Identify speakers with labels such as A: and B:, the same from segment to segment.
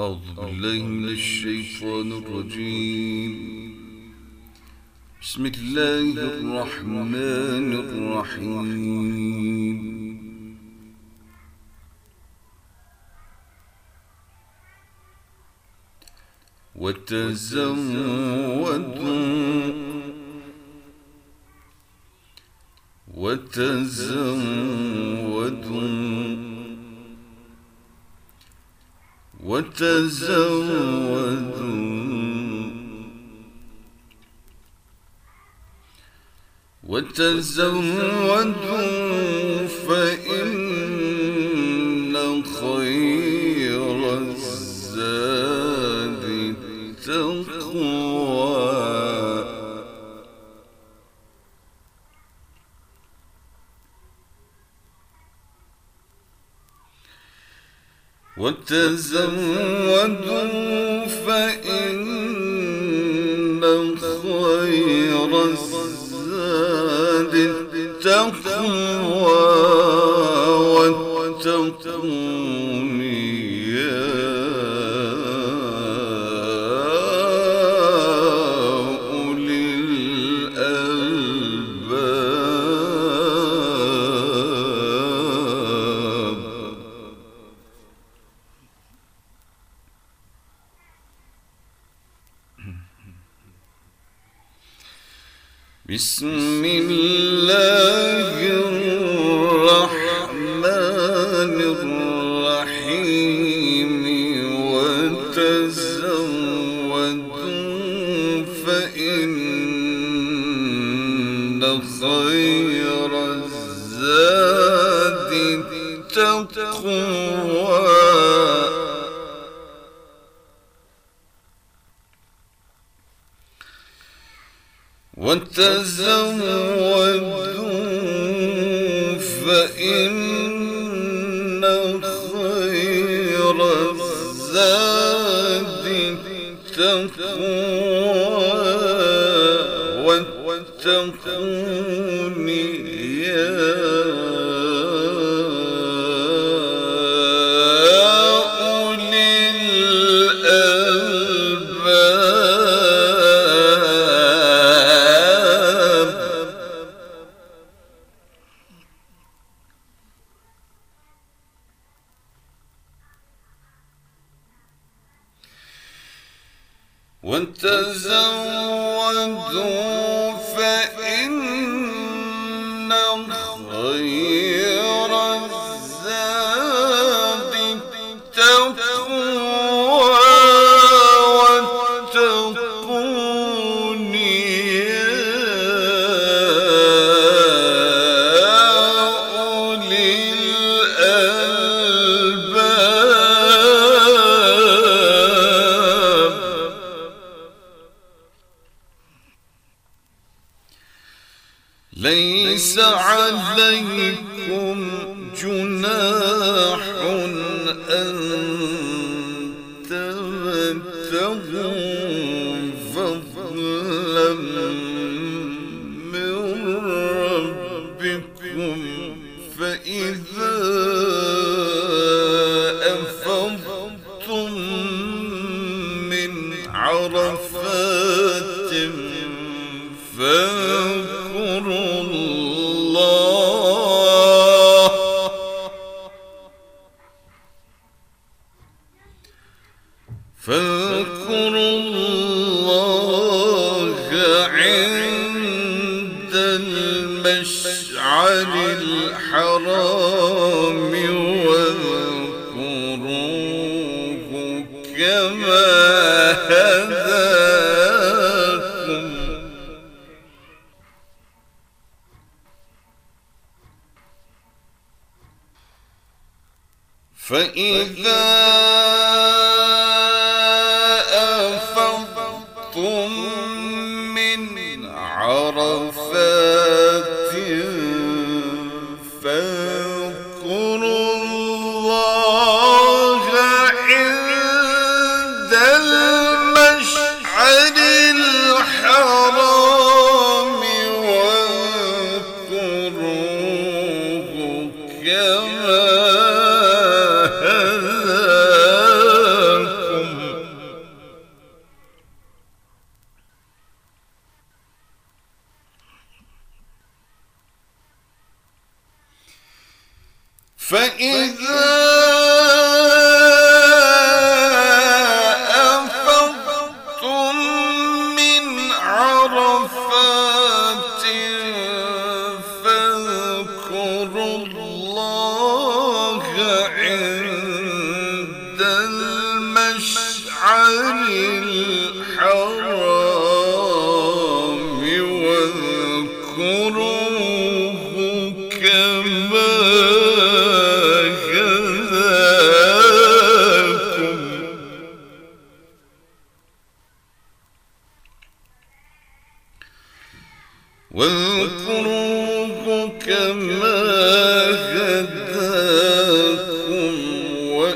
A: أعوذ بالله من الشيطان الرجيم. بسم الله الرحمن الرحيم. وتزودوا وتزودوا وتزودوا. وتزودوا فإن خير الزاد التقوى وتزودوا فإن خير الزاد التقوى واتقون بسم وتزودوا فإن خير الزاد التقوى واتقون يا وتزودوا فإن ليس عليكم جناح فاذكروا الله عند المشعر الحرام واذكروه كما هداكم. فإذا فإذا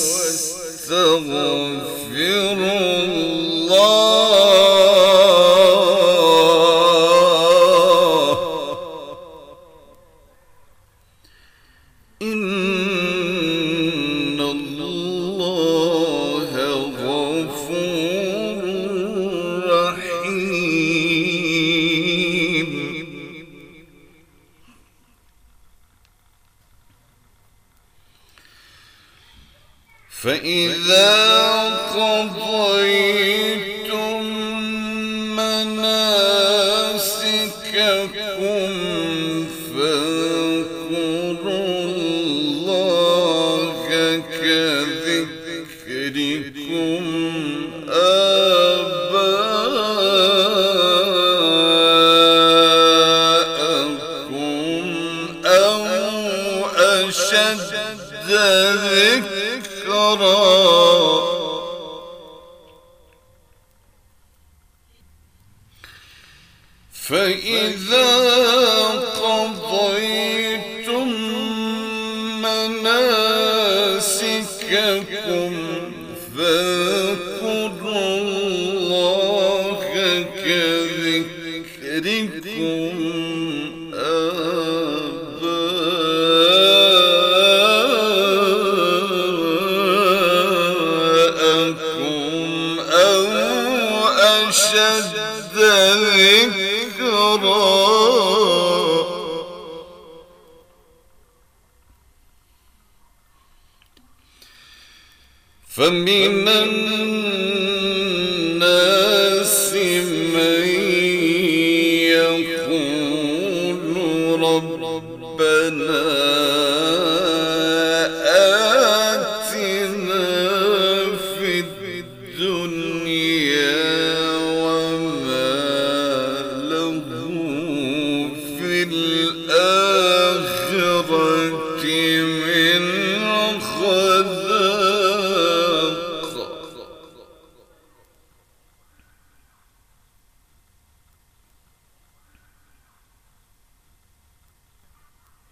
A: السغر فإذا قضيتم مناسككم فاذكروا الله كذكركم آباءكم. أشد ذكرا فمن الناس من يقول ربنا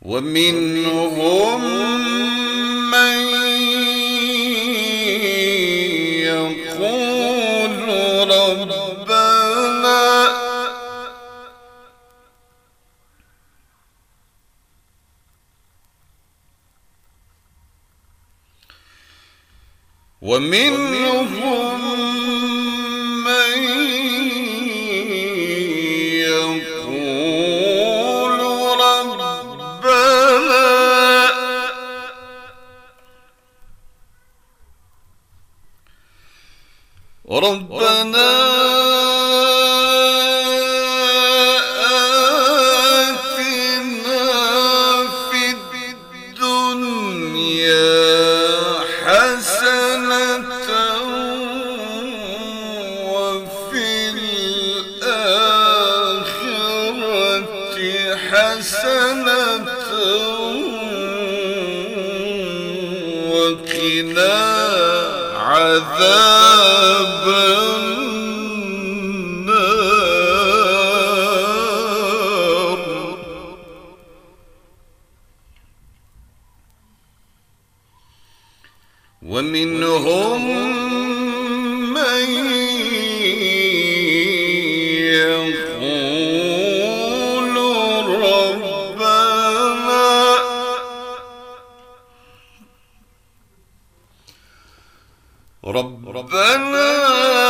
A: ومنهم من يقول ربنا ومنهم عذابا ربنا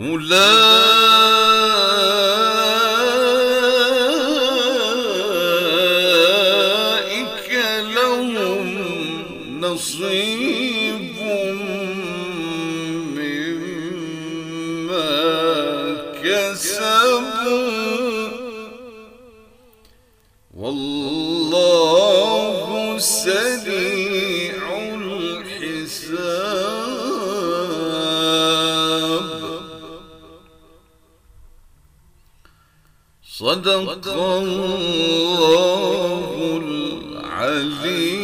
A: أولئك لهم نصيب مما كسبوا. والله صدق الله العليم